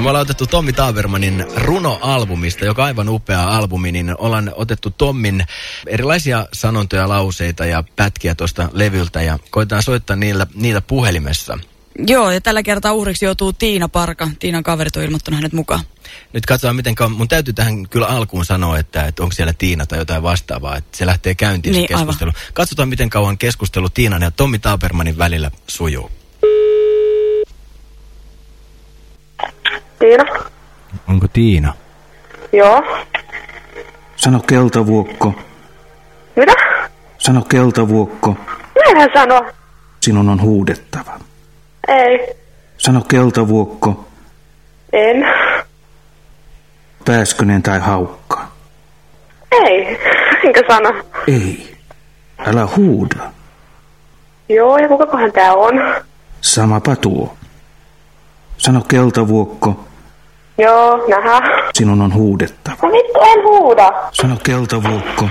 Me ollaan otettu Tommi Tabermanin runoalbumista, joka on aivan upea albumi, niin ollaan otettu Tommin erilaisia sanontoja, lauseita ja pätkiä tuosta levyltä ja koitetaan soittaa niillä, niitä puhelimessa. Joo, ja tällä kertaa uhriksi joutuu Tiina Parka. Tiinan kaverit on ilmoittanut hänet mukaan. Nyt katsotaan, miten kauan. Mun täytyy tähän kyllä alkuun sanoa, että, että onko siellä Tiina tai jotain vastaavaa, että se lähtee käyntiin Niin, se keskustelu. Katsotaan, miten kauan keskustelu Tiinan ja Tommi Tabermanin välillä sujuu. Tiina. Onko Tiina? Joo. Sano keltavuokko, Mitä? sano keltavuokko, Mitä hän sanoo? sinun on huudettava. Ei. Sano keltavuokko, En. pääskönen tai haukka. Ei. Enkä sano. Ei, älä huuda. Joo, ja kukakohan tää on? Samapa tuo. Sano keltavuokko, Joo, nähä. Sinun on huudettava. No mitkä en huuda. Sano keltavuukko.